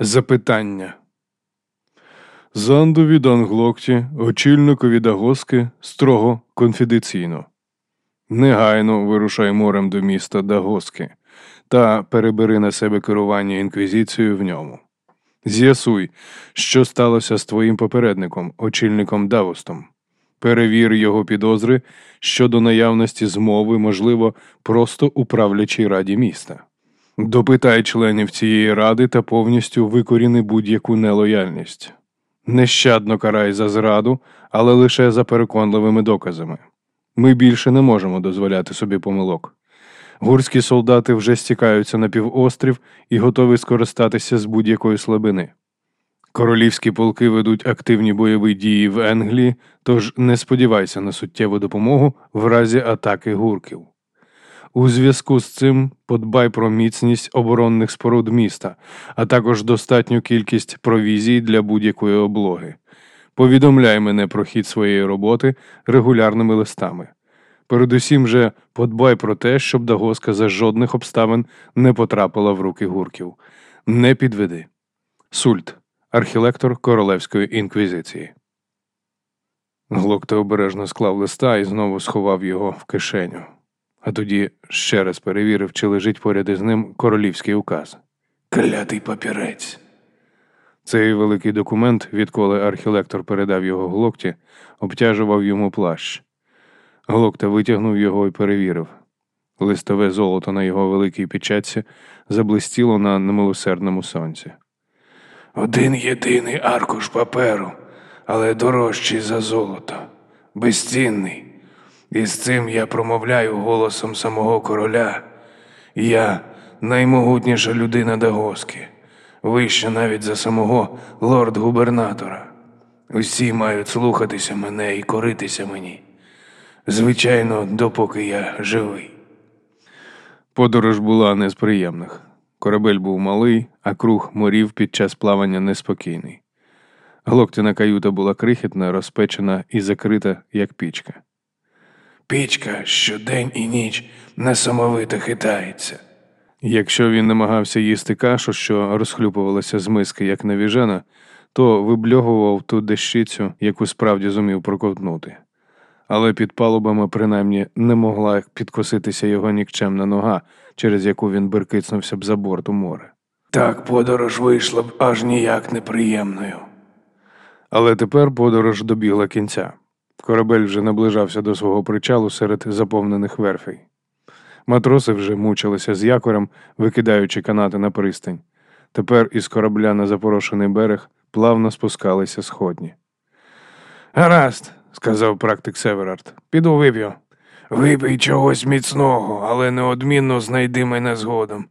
Запитання. Зандові Данглокті, очільникові Дагоски, строго конфіденційно. Негайно вирушай морем до міста Дагоски та перебери на себе керування інквізицією в ньому. З'ясуй, що сталося з твоїм попередником, очільником Давостом. Перевір його підозри щодо наявності змови, можливо, просто у правлячій раді міста. Допитай членів цієї ради та повністю викоріни будь-яку нелояльність. Нещадно карай за зраду, але лише за переконливими доказами. Ми більше не можемо дозволяти собі помилок. Гурські солдати вже стікаються на півострів і готові скористатися з будь-якої слабини. Королівські полки ведуть активні бойові дії в Енглії, тож не сподівайся на суттєву допомогу в разі атаки гурків. У зв'язку з цим подбай про міцність оборонних споруд міста, а також достатню кількість провізій для будь-якої облоги. Повідомляй мене про хід своєї роботи регулярними листами. Передусім же подбай про те, щоб Дагоска за жодних обставин не потрапила в руки гурків. Не підведи. Сульт, архілектор Королевської інквізиції. Глокта обережно склав листа і знову сховав його в кишеню а тоді ще раз перевірив, чи лежить поряд із ним королівський указ. Клятий папірець. Цей великий документ, відколи архілектор передав його глокті, обтяжував йому плащ. Глокта витягнув його і перевірив. Листове золото на його великій печатці заблистіло на немилосердному сонці. Один єдиний аркуш паперу, але дорожчий за золото, безцінний. І з цим я промовляю голосом самого короля. Я наймогутніша людина Дагоски, вища навіть за самого лорд-губернатора. Усі мають слухатися мене і коритися мені. Звичайно, допоки я живий. Подорож була не з приємних. Корабель був малий, а круг морів під час плавання неспокійний. Глоктяна каюта була крихітна, розпечена і закрита, як пічка. Пічка щодень і ніч несамовито хитається. Якщо він намагався їсти кашу, що розхлюпувалася з миски, як навіжена, то вибльогував ту дещицю, яку справді зумів проковтнути. Але під палубами принаймні не могла підкоситися його нікчемна нога, через яку він беркицнувся б за борт у море. Так подорож вийшла б аж ніяк неприємною. Але тепер подорож добігла кінця. Корабель вже наближався до свого причалу серед заповнених верфей. Матроси вже мучилися з якорем, викидаючи канати на пристань. Тепер із корабля на запорошений берег плавно спускалися сходні. Гаразд, сказав практик Северард, піду вип'ю. Випий чогось міцного, але неодмінно знайди мене згодом.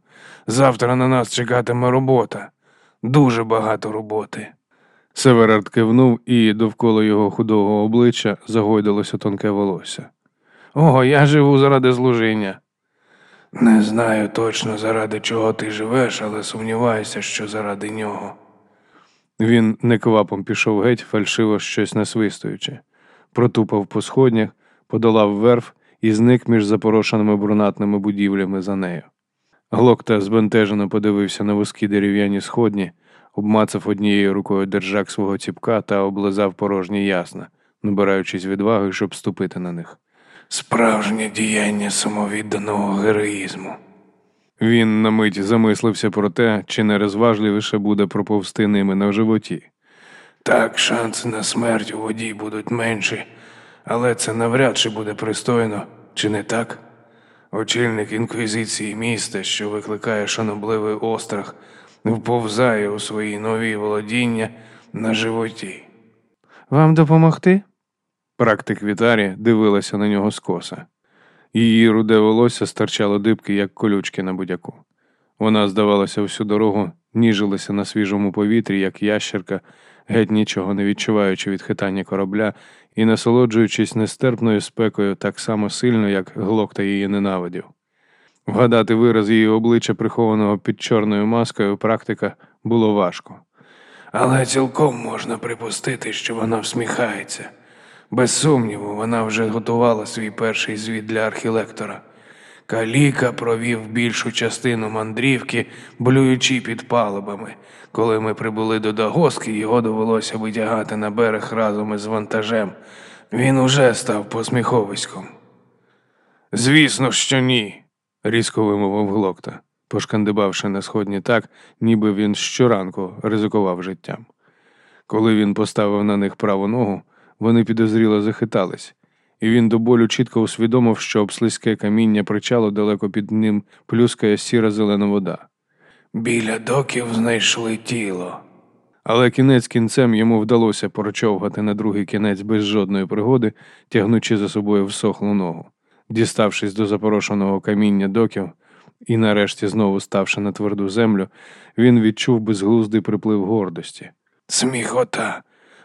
Завтра на нас чекатиме робота. Дуже багато роботи. Северард кивнув, і довкола його худого обличчя загойдалося тонке волосся. Ого, я живу заради служіння. Не знаю точно, заради чого ти живеш, але сумніваюся, що заради нього. Він неквапом пішов геть, фальшиво щось насвистуючи, протупав по сходнях, подолав верф і зник між запорошеними брунатними будівлями за нею. Глокта збентежено подивився на вузькі дерев'яні сходні обмацав однією рукою держак свого ціпка та облизав порожні ясна, набираючись відваги, щоб ступити на них. Справжнє діяння самовідданого героїзму. Він на мить замислився про те, чи не розважливіше буде проповсти ними на животі. Так, шанси на смерть у воді будуть менші, але це навряд чи буде пристойно, чи не так? Очільник інквізиції міста, що викликає шанобливий острах, вповзає у свої нові володіння на животі. Вам допомогти? Практик Вітарі дивилася на нього скоса. Її руде волосся стирчало дибки, як колючки на будяку. Вона, здавалося, всю дорогу ніжилася на свіжому повітрі, як ящерка, геть нічого не відчуваючи від хитання корабля і насолоджуючись нестерпною спекою так само сильно, як глокта її ненавидів. Вгадати вираз її обличчя, прихованого під чорною маскою, практика було важко. Але цілком можна припустити, що вона всміхається. Без сумніву, вона вже готувала свій перший звіт для архілектора. Каліка провів більшу частину мандрівки, блюючи під палубами. Коли ми прибули до Дагоски, його довелося витягати на берег разом із вантажем. Він уже став посміховиськом. Звісно, що ні, різко вимовив глокта, пошкандибавши на сходні так, ніби він щоранку ризикував життям. Коли він поставив на них праву ногу, вони підозріло захитались, і він до болю чітко усвідомив, що об слизьке каміння причалу далеко під ним плюскає сіра зелена вода. Біля доків знайшли тіло. Але кінець кінцем йому вдалося прочовгати на другий кінець без жодної пригоди, тягнучи за собою всохлу ногу. Діставшись до запорошеного каміння доків і нарешті знову ставши на тверду землю, він відчув безглуздий приплив гордості. Сміхота.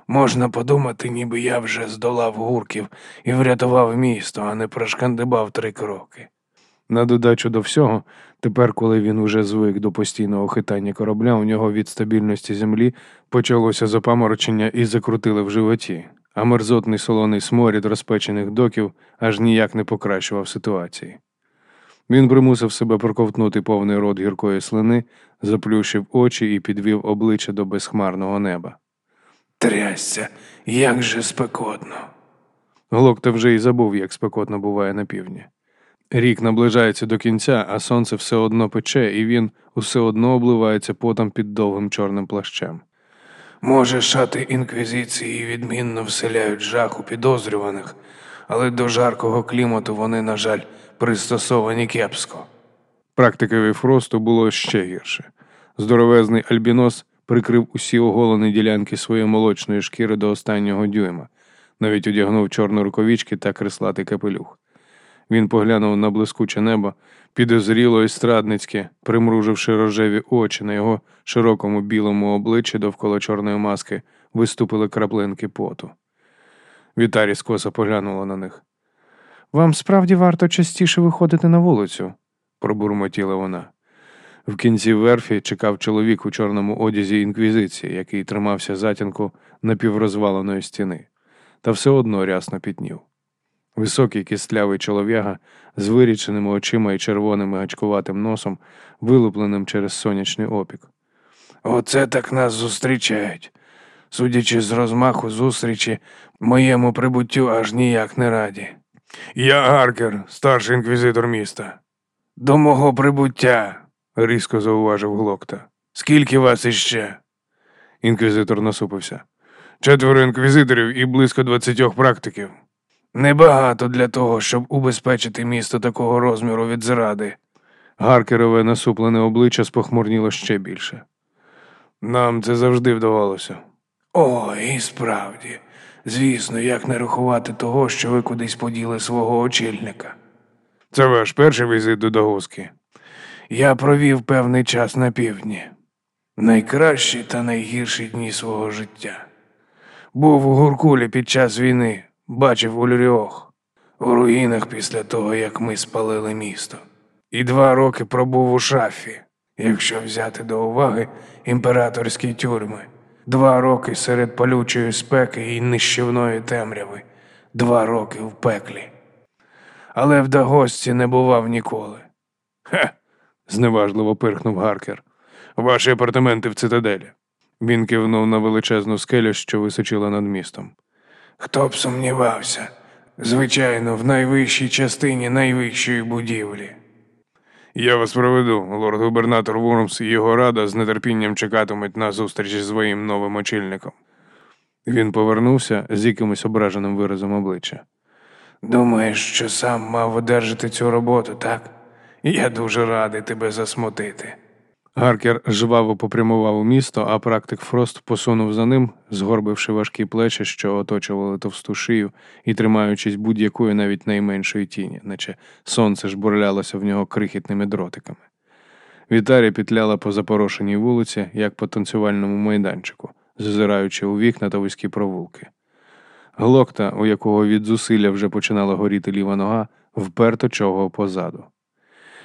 Можна подумати, ніби я вже здолав гурків і врятував місто, а не прошкандибав три кроки. На додачу до всього, тепер, коли він уже звик до постійного хитання корабля, у нього від стабільності землі почалося запаморочення і закрутили в животі, а мерзотний солоний сморід розпечених доків аж ніяк не покращував ситуації. Він примусив себе проковтнути повний рот гіркої слини, заплющив очі і підвів обличчя до безхмарного неба. Трясся, як же спекотно. Глокта вже й забув, як спекотно буває на півдні. Рік наближається до кінця, а сонце все одно пече, і він усе одно обливається потом під довгим чорним плащем. Може, шати інквізиції відмінно вселяють жах у підозрюваних, але до жаркого клімату вони, на жаль, пристосовані кепсько. Практикові Фросту було ще гірше. Здоровезний альбінос прикрив усі оголені ділянки своєї молочної шкіри до останнього дюйма, навіть одягнув чорні рукавички та креслатий капелюх. Він поглянув на блискуче небо, підозріло і страдницьке, примруживши рожеві очі на його широкому білому обличчі довкола чорної маски, виступили краплинки поту. Вітарі скоса поглянула на них. Вам справді варто частіше виходити на вулицю, пробурмотіла вона. В кінці верфі чекав чоловік у чорному одязі інквізиції, який тримався затінку напіврозваленої стіни, та все одно рясно пітнів. Високий кістлявий чолов'яга з виріченими очима і червоним гачкуватим носом, вилупленим через сонячний опік. Оце так нас зустрічають. Судячи з розмаху зустрічі, моєму прибуттю аж ніяк не раді. Я Гаркер, старший інквізитор міста, До мого прибуття. різко зауважив глокта. Скільки вас іще? Інквізитор насупився. Четверо інквізиторів і близько двадцятьох практиків. Небагато для того, щоб убезпечити місто такого розміру від зради. Гаркерове насуплене обличчя спохмурніло ще більше. Нам це завжди вдавалося. О, і справді. Звісно, як не рахувати того, що ви кудись поділи свого очільника. Це ваш перший візит до Дагоски. Я провів певний час на півдні. Найкращі та найгірші дні свого життя. Був у Гуркулі під час війни, бачив Ульріох, у руїнах після того, як ми спалили місто. І два роки пробув у шафі, якщо взяти до уваги імператорські тюрми. Два роки серед палючої спеки і нищівної темряви, два роки в пеклі. Але в Дагосці не бував ніколи. Хе. зневажливо пирхнув Гаркер. Ваші апартаменти в цитаделі. Він кивнув на величезну скелю, що височила над містом. Хто б сумнівався? Звичайно, в найвищій частині найвищої будівлі. Я вас проведу. Лорд-губернатор Вурмс і його рада з нетерпінням чекатимуть на зустріч зі своїм новим очільником. Він повернувся з якимось ображеним виразом обличчя. Думаєш, що сам мав одержати цю роботу, так? Я дуже радий тебе засмутити. Гаркер жваво попрямував у місто, а практик Фрост посунув за ним, згорбивши важкі плечі, що оточували товсту шию, і тримаючись будь-якої навіть найменшої тіні, наче сонце жбурлялося в нього крихітними дротиками. Вітарія петляла по запорошеній вулиці, як по танцювальному майданчику, зазираючи у вікна та вузькі провулки. Глокта, у якого від зусилля вже починала горіти ліва нога, вперто чогав позаду.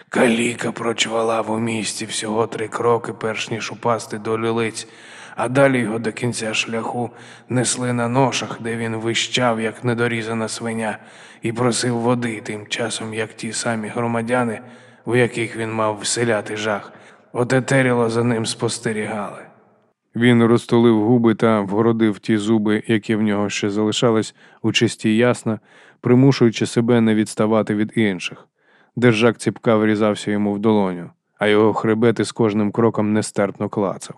Каліка прочвалав у місті всього три кроки, перш ніж упасти до лілиць, а далі його до кінця шляху несли на ношах, де він вищав, як недорізана свиня, і просив води, тим часом, як ті самі громадяни, у яких він мав вселяти жах, отетеріло за ним спостерігали. Він розтулив губи та вгородив ті зуби, які в нього ще залишались, у чисті ясна, примушуючи себе не відставати від інших. Держак ціпка врізався йому в долоню, а його хребет із кожним кроком нестерпно клацав.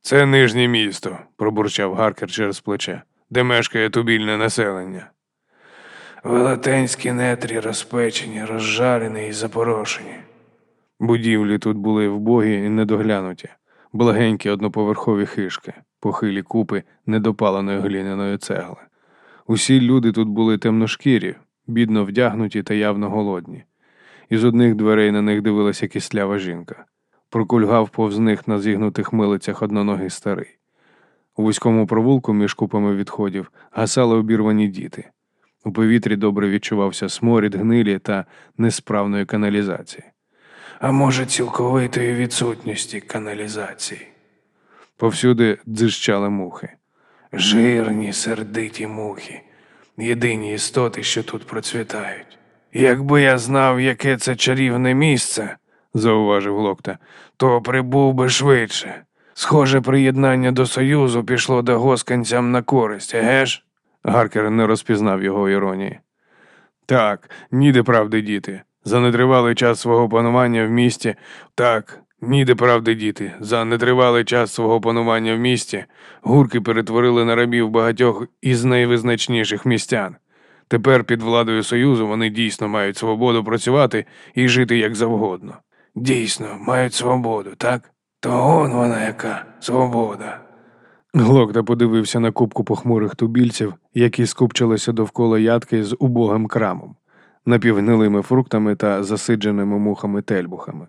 Це нижнє місто, пробурчав Гаркер через плече, де мешкає тубільне населення. Велетенські нетрі розпечені, розжарені і запорошені. Будівлі тут були вбогі і недоглянуті, благенькі одноповерхові хишки, похилі купи недопаленої глиняної цегли. Усі люди тут були темношкірі, бідно вдягнуті та явно голодні. Із одних дверей на них дивилася кислява жінка. Прокульгав повз них на зігнутих милицях одноногий старий. У вузькому провулку між купами відходів гасали обірвані діти. У повітрі добре відчувався сморід гнилі та несправної каналізації. А може, цілковитої відсутності каналізації. Повсюди дзижчали мухи. Жирні, сердиті мухи, єдині істоти, що тут процвітають. Якби я знав, яке це чарівне місце, зауважив Локта. то прибув би швидше. Схоже, приєднання до Союзу пішло до госканцям на користь, еге ж? Гаркер не розпізнав його іронії. Так, ніде правди діти. За нетривалий час свого панування в місті. Так, ніде правди діти. За нетривалий час свого панування в місті гурки перетворили на рабів багатьох із найвизначніших містян. Тепер під владою Союзу вони дійсно мають свободу працювати і жити як завгодно. Дійсно, мають свободу, так? То он вона яка свобода. Глокта подивився на кубку похмурих тубільців, які скупчилися довкола ядки з убогим крамом, напівгнилими фруктами та засидженими мухами тельбухами.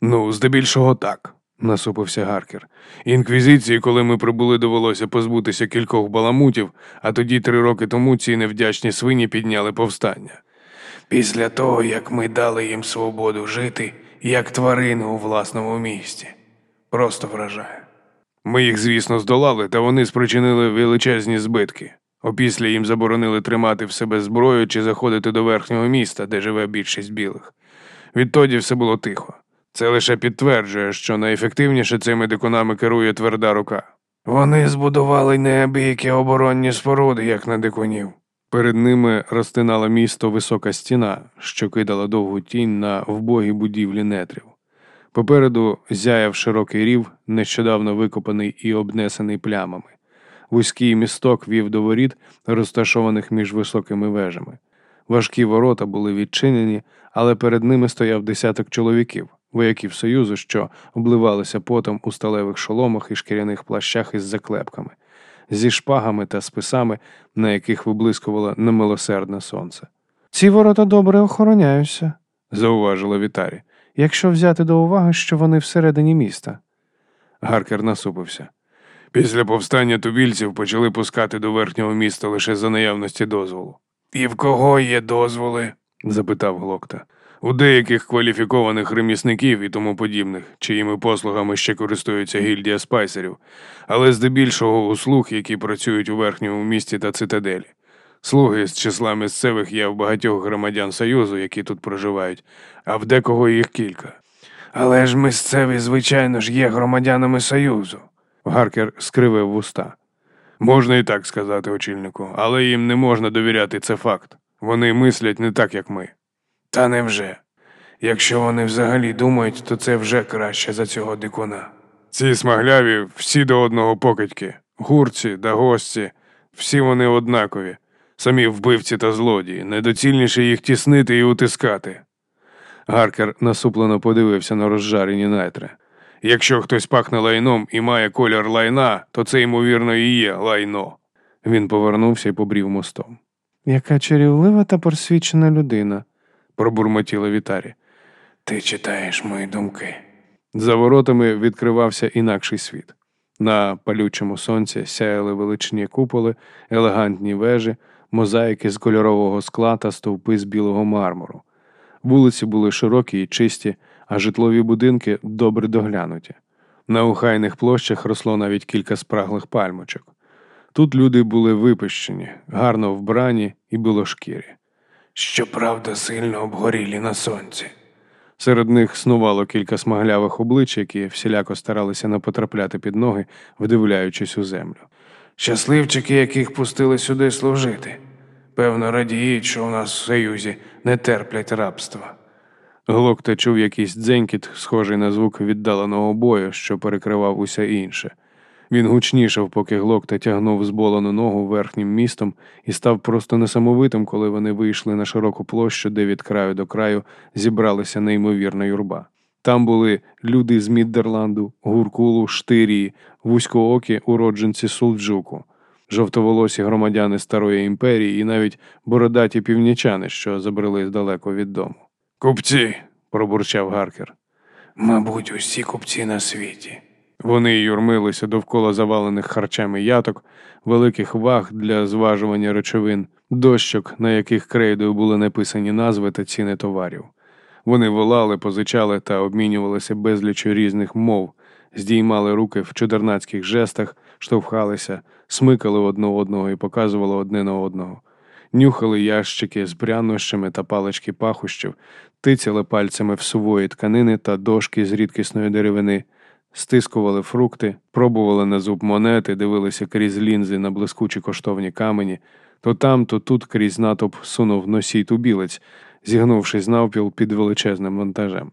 Ну, здебільшого так, насупився Гаркер. Інквізиції, коли ми прибули, довелося позбутися кількох баламутів, а тоді три роки тому ці невдячні свині підняли повстання. Після того, як ми дали їм свободу жити, як тварини у власному місті. Просто вражає. Ми їх, звісно, здолали, та вони спричинили величезні збитки. Опісля їм заборонили тримати в себе зброю чи заходити до верхнього міста, де живе більшість білих. Відтоді все було тихо. Це лише підтверджує, що найефективніше цими дикунами керує тверда рука. Вони збудували неабиякі оборонні споруди, як на дикунів. Перед ними розтинала місто висока стіна, що кидала довгу тінь на вбогі будівлі нетрів. Попереду зяяв широкий рів, нещодавно викопаний і обнесений плямами. Вузький місток вів до воріт, розташованих між високими вежами. Важкі ворота були відчинені, але перед ними стояв десяток чоловіків, вояків Союзу, що обливалися потом у сталевих шоломах і шкіряних плащах із заклепками, зі шпагами та списами, на яких виблискувало немилосердне сонце. Ці ворота добре охороняються, зауважила Вітарі. якщо взяти до уваги, що вони всередині міста. Гаркер насупився. Після повстання тубільців почали пускати до верхнього міста лише за наявності дозволу. І в кого є дозволи? запитав Глокта. У деяких кваліфікованих ремісників і тому подібних, чиїми послугами ще користується гільдія спайсерів, але здебільшого у слуг, які працюють у верхньому місті та цитаделі. Слуги з числа місцевих є в багатьох громадян Союзу, які тут проживають, а в декого їх кілька. Але ж місцеві, звичайно ж, є громадянами Союзу. Гаркер скривив вуста. Можна і так сказати, очільнику, але їм не можна довіряти, це факт. Вони мислять не так, як ми. Та невже? Якщо вони взагалі думають, то це вже краще за цього дикуна. Ці смагляві всі до одного покидьки, гурці да гості, всі вони однакові, самі вбивці та злодії, недоцільніше їх тіснити і утискати. Гаркер насуплено подивився на розжарені найтри. Якщо хтось пахне лайном і має колір лайна, то це, ймовірно, і є лайно. Він повернувся і побрів мостом. Яка чарівлива та просвічена людина, пробурмотіла Вітарі. Ти читаєш мої думки. За воротами відкривався інакший світ. На палючому сонці сяяли величні куполи, елегантні вежі, мозаїки з кольорового скла та стовпи з білого мармуру. Вулиці були широкі і чисті, а житлові будинки добре доглянуті. На ухайних площах росло навіть кілька спраглих пальмочок. Тут люди були випищені, гарно вбрані і білошкірі. Щоправда, сильно обгорілі на сонці. Серед них снувало кілька смаглявих облич, які всіляко старалися не потрапляти під ноги, вдивляючись у землю. Щасливчики, яких пустили сюди служити. Певно, радіють, що у нас в Союзі не терплять рабства. Глокта чув якийсь дзенькіт, схожий на звук віддаленого бою, що перекривав усе інше. Він гучнішав, поки Глокта тягнув зболену ногу верхнім містом і став просто несамовитим, коли вони вийшли на широку площу, де від краю до краю зібралася неймовірна юрба. Там були люди з Міддерланду, Гуркулу, Штирії, вузькоокі уродженці Сулджуку, жовтоволосі громадяни Старої імперії і навіть бородаті північани, що забрели далеко від дому. Купці, пробурчав Гаркер. мабуть, усі купці на світі. Вони юрмилися довкола завалених харчами яток, великих ваг для зважування речовин, дощок, на яких крейдою були написані назви та ціни товарів. Вони волали, позичали та обмінювалися безлічю різних мов, здіймали руки в чудернацьких жестах, штовхалися, смикали одне одного і показували одне на одного. Нюхали ящики з прянощами та палички пахущів, тицяли пальцями в сувої тканини та дошки з рідкісної деревини, стискували фрукти, пробували на зуб монети, дивилися крізь лінзи на блискучі коштовні камені, то там, то тут крізь натовп сунув носій тубілець, зігнувшись навпіл під величезним вантажем.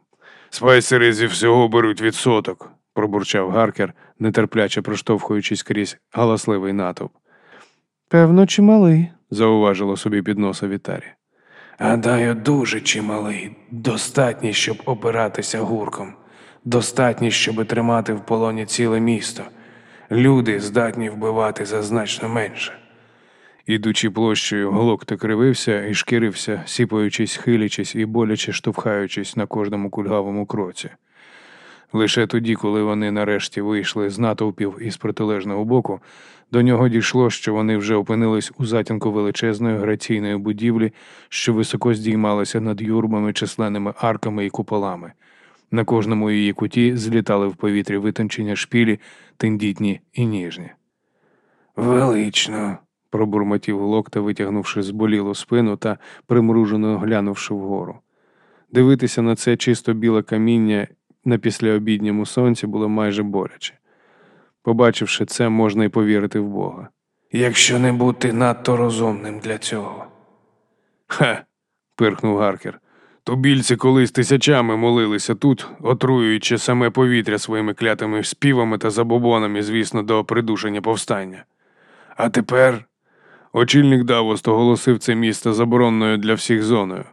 Спайсери зі всього беруть відсоток. пробурчав Гаркер, нетерпляче проштовхуючись крізь галасливий натовп. Певно, чималий. зауважило собі під носа Вітарі. Гадаю, дуже чималий, достатній, щоб опиратися гурком, достатній, щоб тримати в полоні ціле місто. Люди здатні вбивати за значно менше. Ідучи площею, Глокта кривився і шкірився, сіпаючись, хилячись і боляче штовхаючись на кожному кульгавому кроці. Лише тоді, коли вони нарешті вийшли з натовпів із протилежного боку, до нього дійшло, що вони вже опинились у затінку величезної граційної будівлі, що високо здіймалася над юрбами, численними арками і куполами. На кожному її куті злітали в повітрі витончення шпілі, тендітні і ніжні. Велично. пробурмотів Глокта, витягнувши зболілу спину та примружено глянувши вгору. Дивитися на це чисто біле каміння на післяобідньому сонці було майже боляче. Побачивши це, можна й повірити в Бога. Якщо не бути надто розумним для цього. Ха. пирхнув Гаркер. Тубільці колись тисячами молилися тут, отруюючи саме повітря своїми клятими співами та забобонами, звісно, до придушення повстання. А тепер очільник Давост оголосив це місто заборонною для всіх зоною.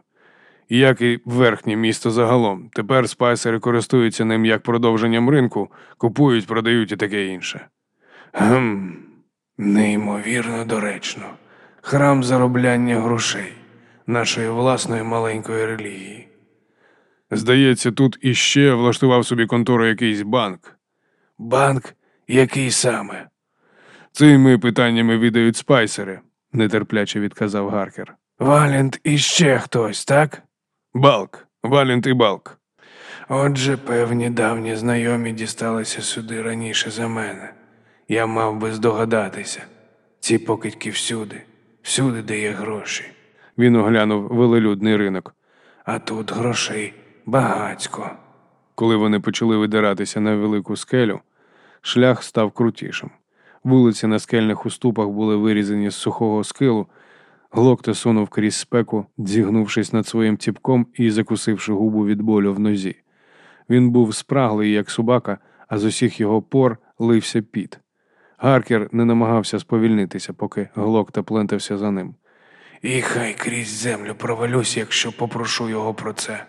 Як і верхнє місто загалом. Тепер спайсери користуються ним як продовженням ринку, купують, продають і таке інше. Гм, неймовірно доречно. Храм заробляння грошей нашої власної маленької релігії. Здається, тут іще влаштував собі контору якийсь банк. Банк, який саме? Цими питаннями відають спайсери, нетерпляче відказав Гаркер. Валент і ще хтось, так? Балк, Валент і Балк. Отже, певні давні знайомі дісталися сюди раніше за мене. Я мав би здогадатися. Ці покидьки всюди, всюди, де є гроші. Він оглянув велелюдний ринок. А тут грошей багацько. Коли вони почали видиратися на велику скелю, шлях став крутішим. Вулиці на скельних уступах були вирізані з сухого скилу. Глокта сунув крізь спеку, зігнувшись над своїм ціпком і закусивши губу від болю в нозі. Він був спраглий, як собака, а з усіх його пор лився піт. Гаркер не намагався сповільнитися, поки Глокта плентався за ним. І хай крізь землю провалюсь, якщо попрошу його про це.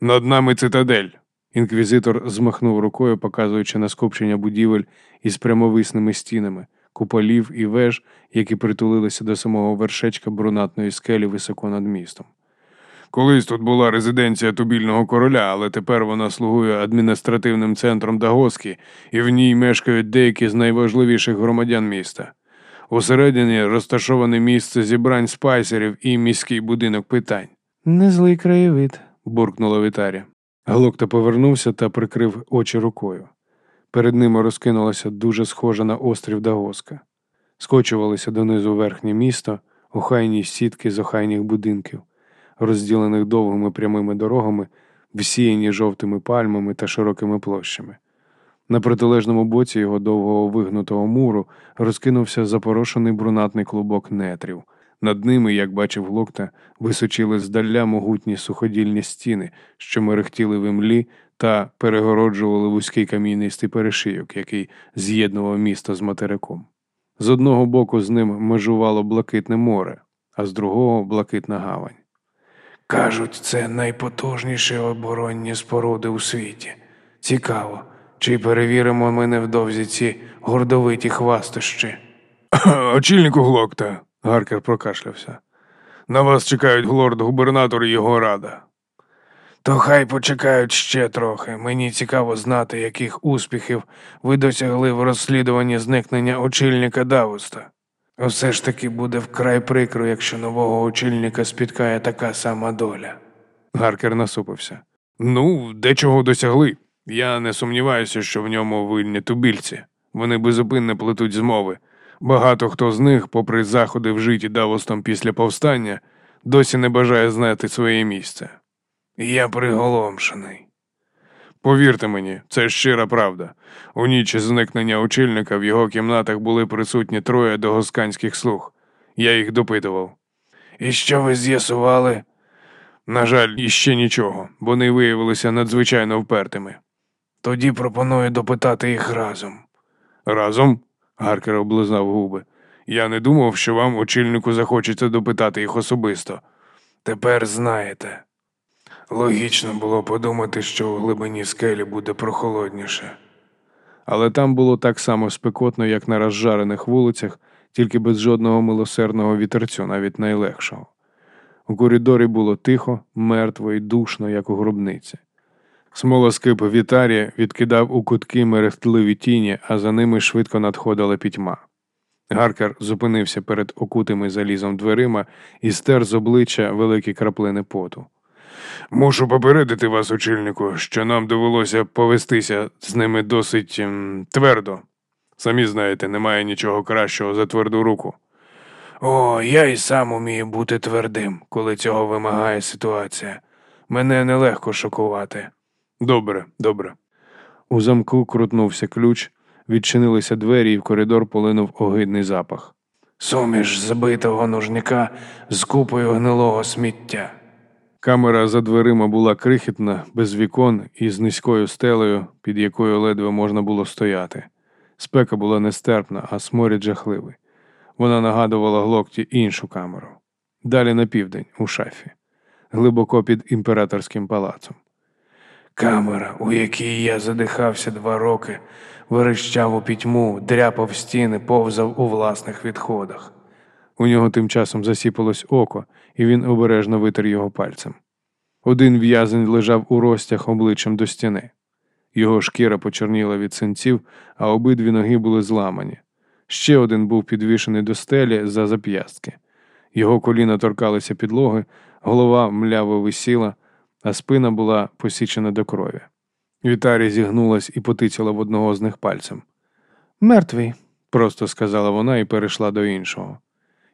Над нами цитадель. Інквізитор змахнув рукою, показуючи на скупчення будівель із прямовисними стінами, куполів і веж, які притулилися до самого вершечка брунатної скелі високо над містом. Колись тут була резиденція тубільного короля, але тепер вона слугує адміністративним центром Дагоски, і в ній мешкають деякі з найважливіших громадян міста. Усередині розташоване місце зібрань спайсерів і міський будинок питань. Не злий краєвид. буркнула Вітаря. Глокта повернувся та прикрив очі рукою. Перед ними розкинулася дуже схожа на острів Дагоска. Скочувалися донизу верхнє місто, охайні сітки з охайних будинків, розділених довгими прямими дорогами, всіяні жовтими пальмами та широкими площами. На протилежному боці його довгого вигнутого муру розкинувся запорошений брунатний клубок нетрів. Над ними, як бачив Глокта, височили здаля могутні суходільні стіни, що мерехтіли в імлі та перегороджували вузький кам'янистий перешийок, який з'єднував місто з материком. З одного боку з ним межувало блакитне море, а з другого блакитна гавань. Кажуть, це найпотужніші оборонні споруди у світі. Цікаво, чи перевіримо ми невдовзі ці гордовиті хвастощі. Очільнику Глокта, Гаркер прокашлявся. На вас чекають лорд-губернатор і його рада. То хай почекають ще трохи. Мені цікаво знати, яких успіхів ви досягли в розслідуванні зникнення очільника Давуста. Усе ж таки буде вкрай прикро, якщо нового очільника спіткає така сама доля. Гаркер насупився. Ну, дечого досягли. Я не сумніваюся, що в ньому винні тубільці. Вони безупинно плетуть змови. Багато хто з них, попри заходи вжиті Давостом після повстання, досі не бажає знати своє місце. Я приголомшений. Повірте мені, це щира правда. У ніч зникнення очільника в його кімнатах були присутні троє догосканських слуг. Я їх допитував. І що ви з'ясували? На жаль, іще нічого. Вони виявилися надзвичайно впертими. Тоді пропоную допитати їх разом. Разом? Гаркер облизнав губи. Я не думав, що вам, очільнику, захочеться допитати їх особисто. Тепер знаєте. Логічно було подумати, що у глибині скелі буде прохолодніше. Але там було так само спекотно, як на розжарених вулицях, тільки без жодного милосердного вітерцю, навіть найлегшого. У коридорі було тихо, мертво і душно, як у гробниці. Смолоскип Вітарія відкидав у кутки мерехтливі тіні, а за ними швидко надходила пітьма. Гаркер зупинився перед окутими залізом дверима і стер з обличчя великі краплини поту. Мушу попередити вас, очільнику, що нам довелося повестися з ними досить ем, твердо. Самі знаєте, немає нічого кращого за тверду руку. О, я і сам умію бути твердим, коли цього вимагає ситуація. Мене нелегко шокувати. Добре, добре. У замку крутнувся ключ, відчинилися двері, і в коридор полинув огидний запах. Суміш забитого нужника з купою гнилого сміття. Камера за дверима була крихітна, без вікон і з низькою стелею, під якою ледве можна було стояти. Спека була нестерпна, а сморід жахливий. Вона нагадувала глокті іншу камеру. Далі на південь, у шафі, глибоко під імператорським палацом. Камера, у якій я задихався два роки, верещав у пітьму, дряпав стіни, повзав у власних відходах. У нього тим часом засіпалось око, і він обережно витер його пальцем. Один в'язень лежав у розтяг обличчям до стіни. Його шкіра почорніла від синців, а обидві ноги були зламані. Ще один був підвішений до стелі за зап'ястки. Його коліна торкалися підлоги, голова мляво висіла, а спина була посічена до крові. Вітарі зігнулась і потицяла в одного з них пальцем. Мертвий. Просто сказала вона і перейшла до іншого.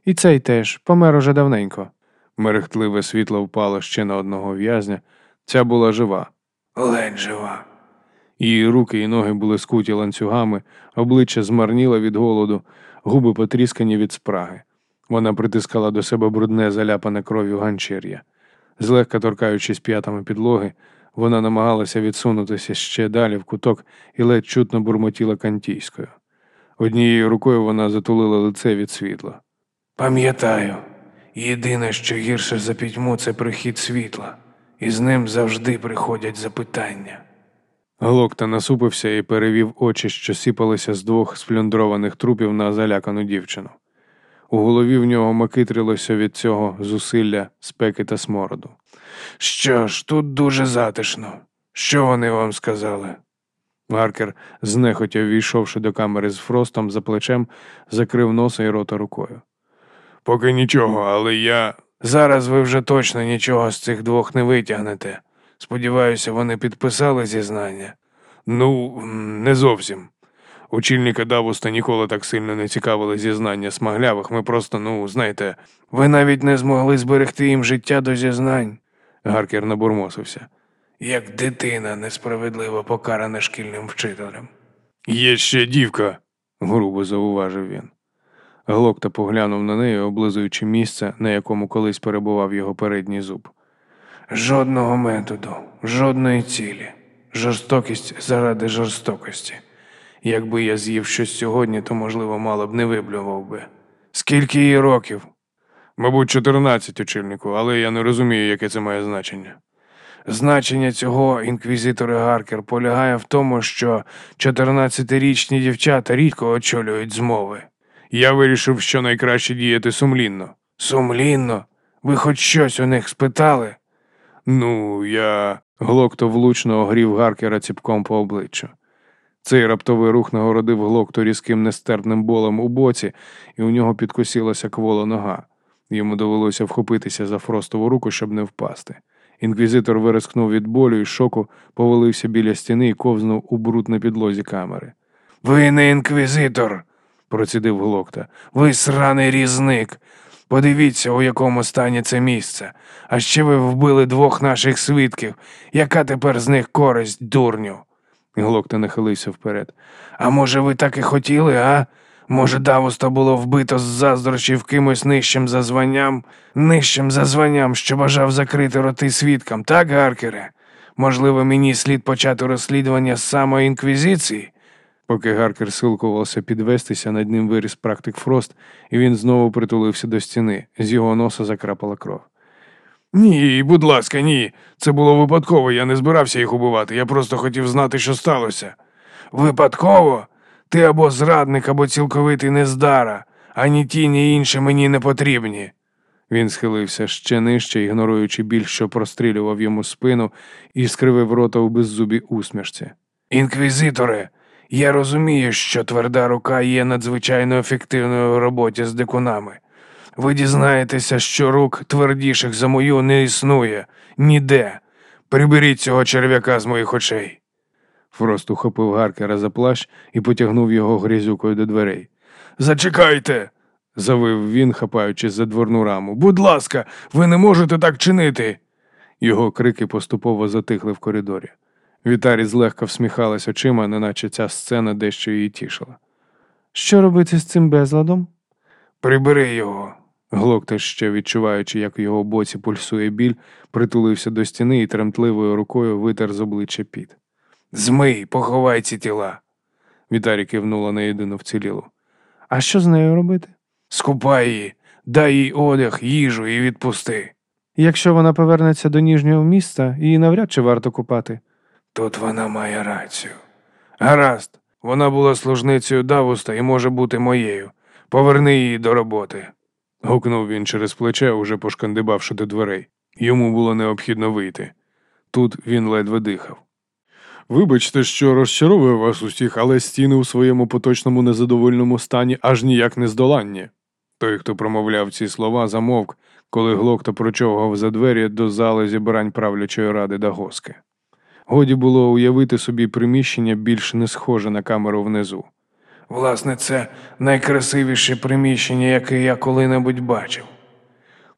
І цей теж помер уже давненько. Мерехтливе світло впало ще на одного в'язня. Ця була жива. Ледь жива. Її руки і ноги були скуті ланцюгами, обличчя змарніло від голоду, губи потріскані від спраги. Вона притискала до себе брудне, заляпане кров'ю ганчір'я. Злегка торкаючись п'ятами підлоги, вона намагалася відсунутися ще далі в куток і ледь чутно бурмотіла кантійською. Однією рукою вона затулила лице від світла. Пам'ятаю, єдине, що гірше за пітьму, це прихід світла, і з ним завжди приходять запитання. Глокта насупився і перевів очі, що сіпалися з двох сплюндрованих трупів на залякану дівчину. У голові в нього макитрилося від цього зусилля, спеки та смороду. Що ж, тут дуже затишно. Що вони вам сказали? Гаркер, знехотя ввійшовши до камери з Фростом за плечем, закрив носа і рота рукою. Поки нічого, але я. Зараз ви вже точно нічого з цих двох не витягнете. Сподіваюся, вони підписали зізнання. Ну, не зовсім. Очільника Давуста ніколи так сильно не цікавили зізнання смаглявих. Ми просто, ну, знаєте, ви навіть не змогли зберегти їм життя до зізнань. Гаркер набурмосився. Як дитина несправедливо покарана шкільним вчителем. Є ще дівка, грубо зауважив він. Глокта поглянув на неї, облизуючи місце, на якому колись перебував його передній зуб. Жодного методу, жодної цілі, жорстокість заради жорстокості. Якби я з'їв щось сьогодні, то, можливо, мало б не виблював би. Скільки їй років? Мабуть, 14, очільнику, але я не розумію, яке це має значення. Значення цього інквізитора Гаркер полягає в тому, що 14-річні дівчата рідко очолюють змови. Я вирішив, що найкраще діяти сумлінно. Сумлінно? Ви хоч щось у них спитали? Ну, я. Глокто влучно огрів Гаркера ціпком по обличчю. Цей раптовий рух нагородив Глокто різким нестерпним болем у боці, і у нього підкосилася квола нога. Йому довелося вхопитися за Фростову руку, щоб не впасти. Інквізитор вирискнув від болю і шоку, повалився біля стіни і ковзнув у бруд на підлозі камери. Ви не інквізитор, процідив Глокта. Ви сраний різник. Подивіться, у якому стані це місце. А ще ви вбили двох наших свідків. Яка тепер з них користь, дурню? Глокта нахилився вперед. А може, ви так і хотіли, а? Може, Давуста було вбито з заздрощів кимось нижчим за званням, нижчим за званням, що бажав закрити роти свідкам, так, Гаркере? Можливо, мені слід почати розслідування з самої інквізиції? Поки Гаркер силкувався підвестися, над ним виріс практик Фрост, і він знову притулився до стіни. З його носа закрапала кров. Ні, будь ласка, ні. Це було випадково, я не збирався їх убивати. Я просто хотів знати, що сталося. Випадково? Ти або зрадник, або цілковитий нездара, ані ті, ні інші мені не потрібні. Він схилився ще нижче, ігноруючи біль, що прострілював йому спину, і скривив рота у беззубій усмішці. Інквізиторе, я розумію, що тверда рука є надзвичайно ефективною в роботі з дикунами. Ви дізнаєтеся, що рук твердіших за мою не існує ніде. Приберіть цього черв'яка з моїх очей. Фрост ухопив Гаркера за плащ і потягнув його грізюкою до дверей. Зачекайте, завив він, хапаючись за дверну раму. Будь ласка, ви не можете так чинити. Його крики поступово затихли в коридорі. Вітарі злегка всміхалась очима, неначе ця сцена дещо її тішила. Що робити з цим безладом? Прибери його. Глокта, ще відчуваючи, як в його боці пульсує біль, притулився до стіни і тремтливою рукою витер з обличчя піт. Змий, поховай ці тіла. Вітарі кивнула на єдину вцілілу. А що з нею робити? Скупай її, дай їй одяг, їжу і відпусти. Якщо вона повернеться до ніжнього міста, її навряд чи варто купати. Тут вона має рацію. Гаразд, вона була служницею Давуста і може бути моєю. Поверни її до роботи. Гукнув він через плече, уже пошкандибавши до дверей. Йому було необхідно вийти. Тут він ледве дихав. Вибачте, що розчаровую вас усіх, але стіни у своєму поточному незадовольному стані аж ніяк не здоланні. Той, хто промовляв ці слова, замовк, коли глокто прочовгав за двері до зали зібрань правлячої ради Дагоски. Годі було уявити собі приміщення більш не схоже на камеру внизу. Власне, це найкрасивіше приміщення, яке я коли-небудь бачив.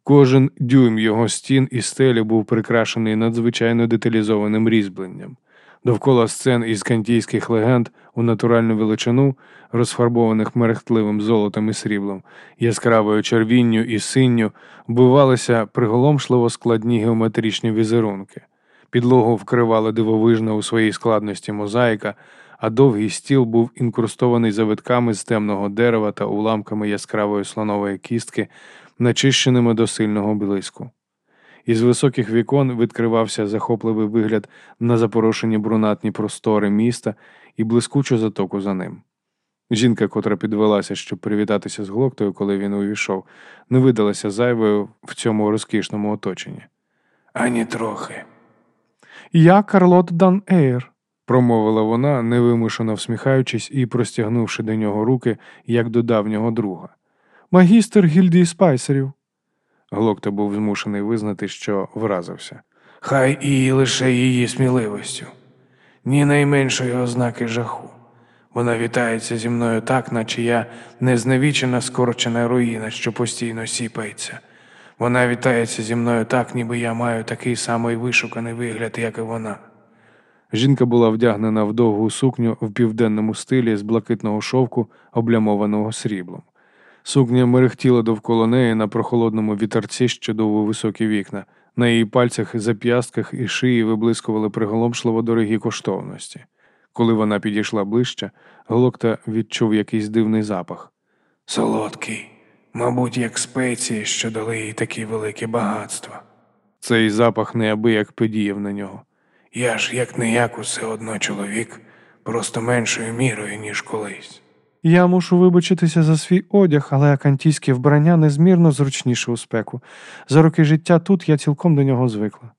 Кожен дюйм його стін і стелі був прикрашений надзвичайно деталізованим різьбленням. Довкола сцен із кантійських легенд у натуральну величину, розфарбованих мерехтливим золотом і сріблом, яскравою червінню і синню, вбивалися приголомшливо складні геометричні візерунки. Підлогу вкривала дивовижна у своїй складності мозаїка, а довгий стіл був інкрустований завитками з темного дерева та уламками яскравої слонової кістки, начищеними до сильного блиску. Із високих вікон відкривався захопливий вигляд на запорошені брунатні простори міста і блискучу затоку за ним. Жінка, котра підвелася, щоб привітатися з глоктою, коли він увійшов, не видалася зайвою в цьому розкішному оточенні. Ані трохи. Я Карлот Дан Ейдер. Промовила вона, невимушено всміхаючись і простягнувши до нього руки, як до давнього друга. Магістр гільдії спайсерів. Глокта був змушений визнати, що вразився. Хай і лише її сміливостю. ні найменшої ознаки жаху. Вона вітається зі мною так, наче я не знівечена скорчена руїна, що постійно сіпається. Вона вітається зі мною так, ніби я маю такий самий вишуканий вигляд, як і вона. Жінка була вдягнена в довгу сукню в південному стилі з блакитного шовку, облямованого сріблом. Сукня мерехтіла довкола неї на прохолодному вітерці, що дув високі вікна. На її пальцях, зап'ястках і шиї виблискували приголомшливо дорогі коштовності. Коли вона підійшла ближче, Глокта відчув якийсь дивний запах. Солодкий, мабуть, як спеції, що дали їй такі великі багатства. Цей запах неабияк подіяв на нього. Я ж як не як усе одно чоловік, просто меншою мірою, ніж колись. Я мушу вибачитися за свій одяг, але акантійське вбрання незмірно зручніше у спеку. За роки життя тут я цілком до нього звикла.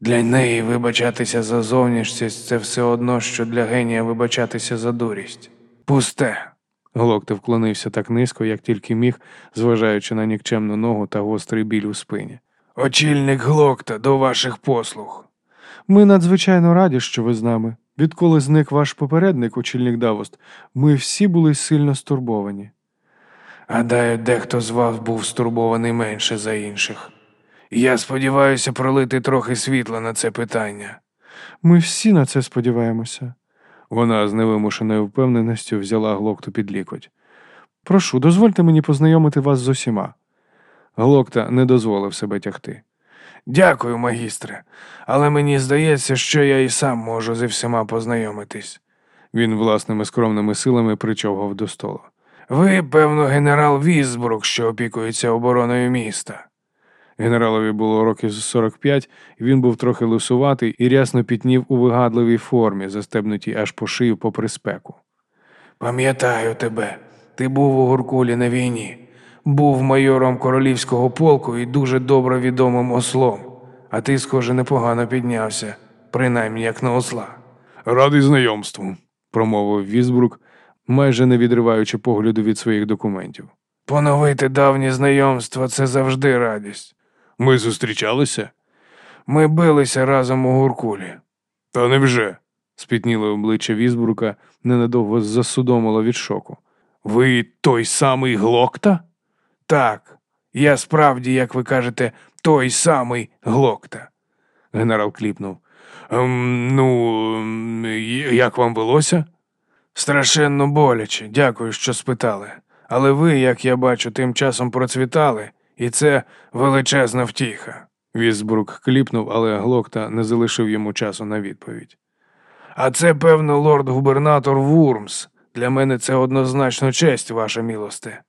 Для неї вибачатися за зовнішність це все одно, що для генія вибачатися за дурість. Пусте. Глокта вклонився так низько, як тільки міг, зважаючи на нікчемну ногу та гострий біль у спині. Очільник Глокта до ваших послуг. Ми надзвичайно раді, що ви з нами. Відколи зник ваш попередник, очільник Давост, ми всі були сильно стурбовані. Гадаю, дехто з вас був стурбований менше за інших. Я сподіваюся пролити трохи світла на це питання. Ми всі на це сподіваємося. Вона з невимушеною впевненістю взяла Глокту під лікоть. Прошу, дозвольте мені познайомити вас з усіма. Глокта не дозволив себе тягти. Дякую, магістре, але мені здається, що я і сам можу зі всіма познайомитись. Він власними скромними силами причовгав до столу. Ви, певно, генерал Візбрук, що опікується обороною міста. Генералові було років 45, і він був трохи лисуватий і рясно пітнів у вигадливій формі, застебнутій аж по шию попри спеку. Пам'ятаю тебе. Ти був у Гуркулі на війні, був майором королівського полку і дуже добре відомим ослом. А ти, схоже, непогано піднявся, принаймні як на осла. Радий знайомству, промовив Візбрук, майже не відриваючи погляду від своїх документів. Поновити давні знайомства це завжди радість. Ми зустрічалися? Ми билися разом у Гуркулі. Та невже? спітніле обличчя Візбрука ненадовго засудомило від шоку. Ви той самий Глокта? Так, я справді, як ви кажете, той самий Глокта. Генерал кліпнув. «Ем, ну, ем, як вам велося? Страшенно боляче, дякую, що спитали. Але ви, як я бачу, тим часом процвітали, і це величезна втіха. Візбрук кліпнув, але Глокта не залишив йому часу на відповідь. А це, певно, лорд-губернатор Вурмс. Для мене це однозначно честь, ваша милосте.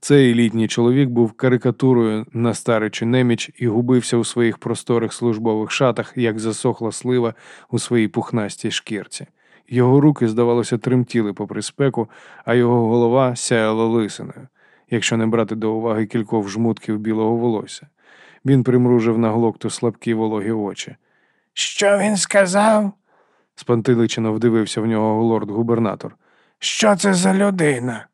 Цей літній чоловік був карикатурою на старичу неміч і губився у своїх просторих службових шатах, як засохла слива у своїй пухнастій шкірці. Його руки, здавалося, тремтіли попри спеку, а його голова сяяла лисиною, якщо не брати до уваги кількох жмутків білого волосся. Він примружив на глокту слабкі вологі очі. Що він сказав? Спантиличено вдивився в нього лорд-губернатор. Що це за людина?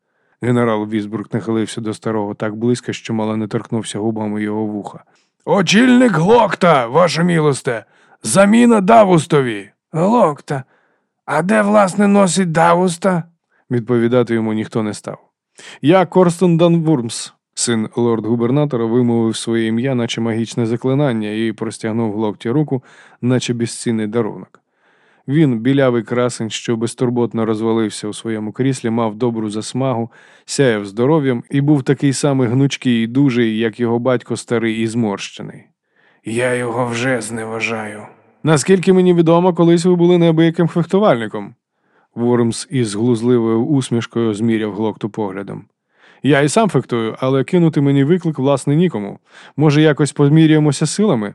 Генерал Візбург нахилився до старого так близько, що мало не торкнувся губами його вуха. Очільник Глокта, ваша милосте, заміна Давустові. Глокта. А де, власне, носить Давуста? Відповідати йому ніхто не став. Я Корстон Данвурмс, син лорд-губернатора, вимовив своє ім'я, наче магічне заклинання, і простягнув глокті руку, наче безцінний дарунок. Він, білявий красень, що безтурботно розвалився у своєму кріслі, мав добру засмагу, сяяв здоров'ям і був такий самий гнучкий і дужий, як його батько старий і зморщений. Я його вже зневажаю. Наскільки мені відомо, колись ви були неабияким фехтувальником. Вормс із глузливою усмішкою зміряв глокту поглядом. Я і сам фехтую, але кинути мені виклик, власне, нікому. Може, якось поміряємося силами?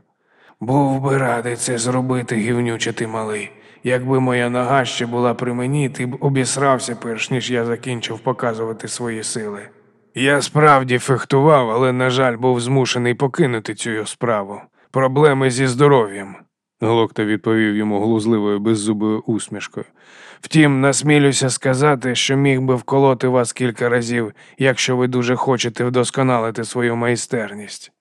Був би радий це зробити, гівнюче ти малий. Якби моя нога ще була при мені, ти б обісрався, перш ніж я закінчив показувати свої сили. Я справді фехтував, але, на жаль, був змушений покинути цю справу. Проблеми зі здоров'ям. Глокта відповів йому глузливою беззубою усмішкою. Втім, насмілюся сказати, що міг би вколоти вас кілька разів, якщо ви дуже хочете вдосконалити свою майстерність.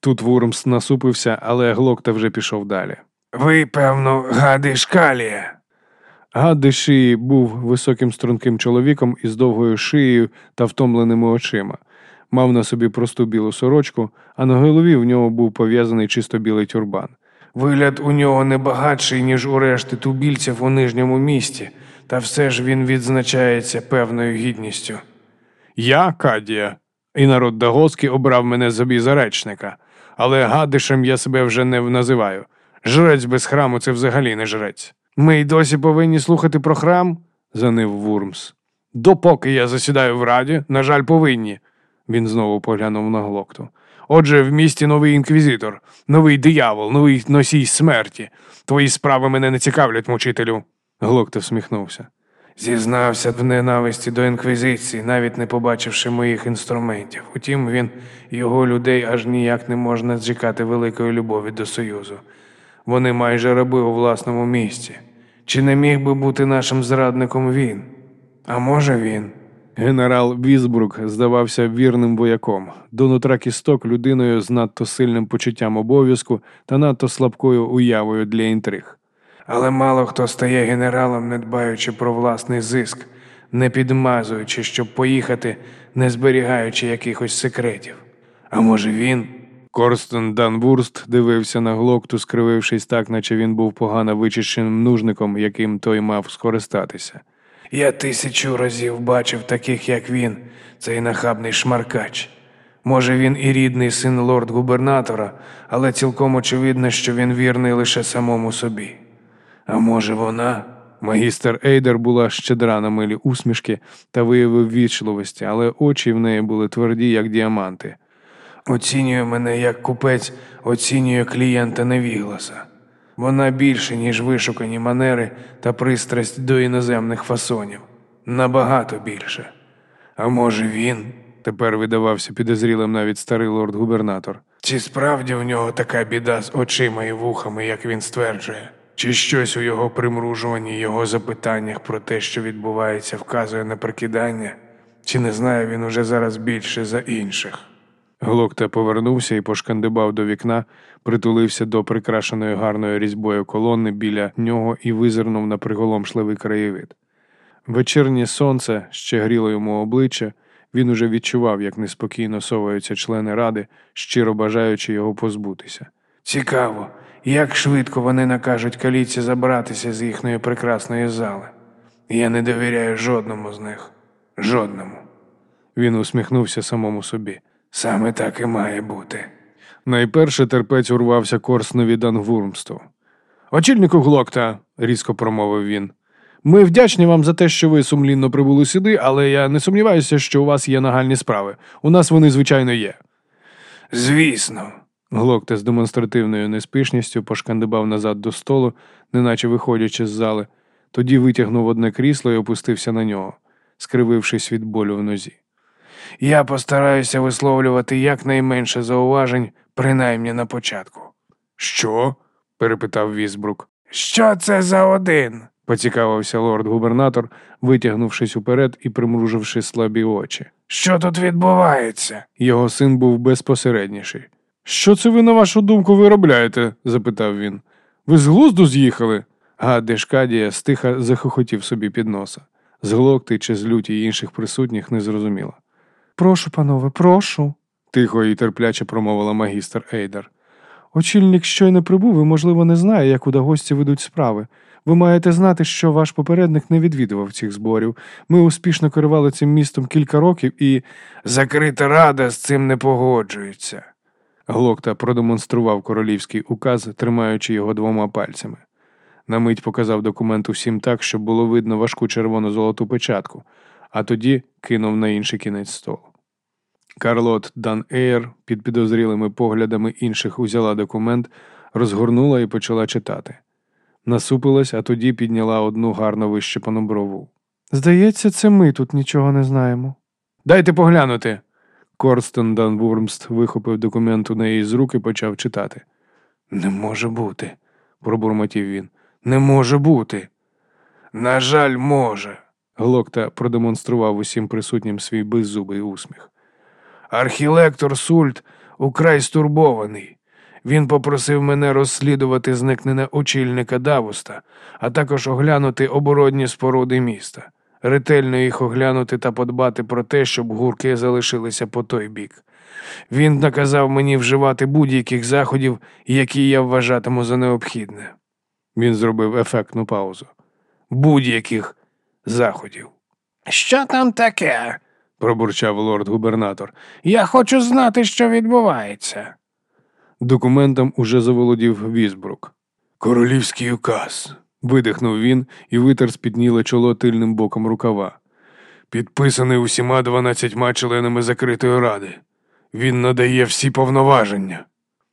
Тут Вурмс насупився, але Глокта вже пішов далі. Ви, певно, гади шкалія. Гадди шиї був високим струнким чоловіком із довгою шиєю та втомленими очима. Мав на собі просту білу сорочку, а на голові в нього був пов'язаний чисто білий тюрбан. Вигляд у нього не багатший, ніж у решти тубільців у нижньому місті, та все ж він відзначається певною гідністю. Я Кадія, і народ Дагоски обрав мене собі за речника, але гадишем я себе вже не називаю. Жрець без храму це взагалі не жрець. Ми й досі повинні слухати про храм? занив Вурмс. Допоки я засідаю в раді, на жаль, повинні. Він знову поглянув на глокту. Отже, в місті новий інквізитор, новий диявол, новий носій смерті. Твої справи мене не цікавлять, мучителю. Глокта всміхнувся. Зізнався в ненависті до інквізиції, навіть не побачивши моїх інструментів. Утім, він його людей аж ніяк не можна чекати великої любові до Союзу. Вони майже раби у власному місті. Чи не міг би бути нашим зрадником він? А може він? Генерал Візбрук здавався вірним вояком, до нутра кісток людиною з надто сильним почуттям обов'язку та надто слабкою уявою для інтриг. Але мало хто стає генералом, не дбаючи про власний зиск, не підмазуючи, щоб поїхати, не зберігаючи якихось секретів. А може він? Корстен Данвурст дивився на глокту, скривившись так, наче він був погано вичищеним нужником, яким той мав скористатися. Я тисячу разів бачив таких, як він, цей нахабний шмаркач. Може, він і рідний син лорд-губернатора, але цілком очевидно, що він вірний лише самому собі. А може, вона? Магістр Ейдер була щедра на милі усмішки та виявив вічливості, але очі в неї були тверді, як діаманти. Оцінює мене як купець, оцінює клієнта невігласа. Вона більше, ніж вишукані манери та пристрасть до іноземних фасонів. Набагато більше. А може він? Тепер видавався підозрілим навіть старий лорд-губернатор. Чи справді в нього така біда з очима і вухами, як він стверджує? Чи щось у його примружуванні, його запитаннях про те, що відбувається, вказує на прикидання? Чи не знає він уже зараз більше за інших? Глокта повернувся і пошкандибав до вікна, притулився до прикрашеної гарною різьбою колони біля нього і визирнув на приголомшливий краєвид. Вечірнє сонце ще гріло йому обличчя, він уже відчував, як неспокійно соваються члени ради, щиро бажаючи його позбутися. Цікаво, як швидко вони накажуть каліці забратися з їхньої прекрасної зали. Я не довіряю жодному з них. Жодному. Він усміхнувся самому собі. Саме так і має бути. Найперше терпець урвався Корснові Дангвурмсту. Очільнику Глокта, різко промовив він. Ми вдячні вам за те, що ви сумлінно прибули сюди, але я не сумніваюся, що у вас є нагальні справи. У нас вони, звичайно, є. Звісно, Глокта з демонстративною неспішністю пошкандибав назад до столу, неначе виходячи з зали, тоді витягнув одне крісло і опустився на нього, скривившись від болю в нозі. Я постараюся висловлювати якнайменше зауважень, принаймні на початку. Що? перепитав Візбрук. Що це за один? поцікавився лорд-губернатор, витягнувшись уперед і примруживши слабі очі. Що тут відбувається? Його син був безпосередніший. Що це ви, на вашу думку, виробляєте? запитав він. Ви з глузду з'їхали? Гадде Шкадія стиха захохотів собі під носа. З глокти чи з люті інших присутніх не зрозуміла. Прошу, панове, прошу. Тихо і терпляче промовила магістр Ейдер. Очільник щойно прибув і, можливо, не знає, як у гості ведуть справи. Ви маєте знати, що ваш попередник не відвідував цих зборів. Ми успішно керували цим містом кілька років і. Закрита рада з цим не погоджується. Глокта продемонстрував королівський указ, тримаючи його двома пальцями. На мить показав документ усім так, щоб було видно важку червоно-золоту печатку, а тоді кинув на інший кінець столу. Карлот Дан Ейр під підозрілими поглядами інших узяла документ, розгорнула і почала читати. Насупилась, а тоді підняла одну гарно вищепану брову. Здається, це ми тут нічого не знаємо. Дайте поглянути. Корстен Данвурмст вихопив документ у неї з рук і почав читати. Не може бути, пробурмотів він. Не може бути. На жаль, може. Глокта продемонстрував усім присутнім свій беззубий усміх. Архілектор Сульт украй стурбований. Він попросив мене розслідувати зникнення очільника Давуста, а також оглянути оборонні споруди міста, ретельно їх оглянути та подбати про те, щоб гурки залишилися по той бік. Він наказав мені вживати будь-яких заходів, які я вважатиму за необхідне. Він зробив ефектну паузу. Будь-яких заходів. Що там таке? Пробурчав лорд-губернатор. Я хочу знати, що відбувається. Документом уже заволодів Візбрук. Королівський указ. Видихнув він і витер спітніле чоло тильним боком рукава. Підписаний усіма дванадцятьма членами закритої ради. Він надає всі повноваження.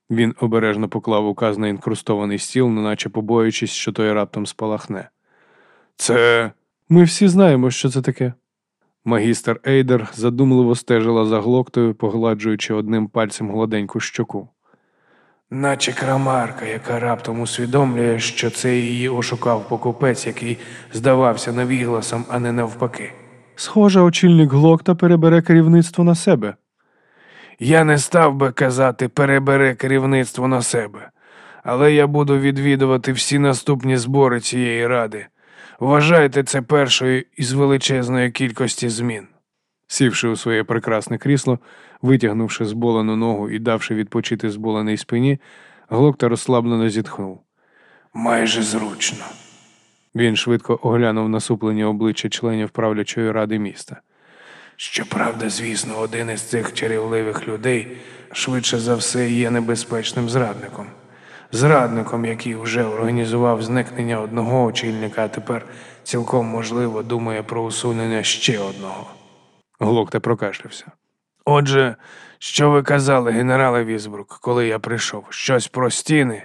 Він обережно поклав указ на інкрустований стіл, неначе побоюючись, що той раптом спалахне. Це Ми всі знаємо, що це таке. Магістр Ейдер задумливо стежила за глоктою, погладжуючи одним пальцем гладеньку щоку. наче крамарка, яка раптом усвідомлює, що це її ошукав покупець, який здавався невігласом, а не навпаки. Схоже, очільник Глокта перебере керівництво на себе. Я не став би казати перебере керівництво на себе, але я буду відвідувати всі наступні збори цієї ради. Вважайте це першою із величезної кількості змін. Сівши у своє прекрасне крісло, витягнувши зболену ногу і давши відпочити зболеній спині, глокта розслаблено зітхнув. Майже зручно. Він швидко оглянув насуплені обличчя членів правлячої ради міста. Щоправда, звісно, один із цих чарівливих людей швидше за все є небезпечним зрадником. Зрадником, який вже організував зникнення одного очільника, а тепер цілком можливо думає про усунення ще одного. Глокта прокашлявся. Отже, що ви казали, генерале Візбрук, коли я прийшов? Щось про стіни?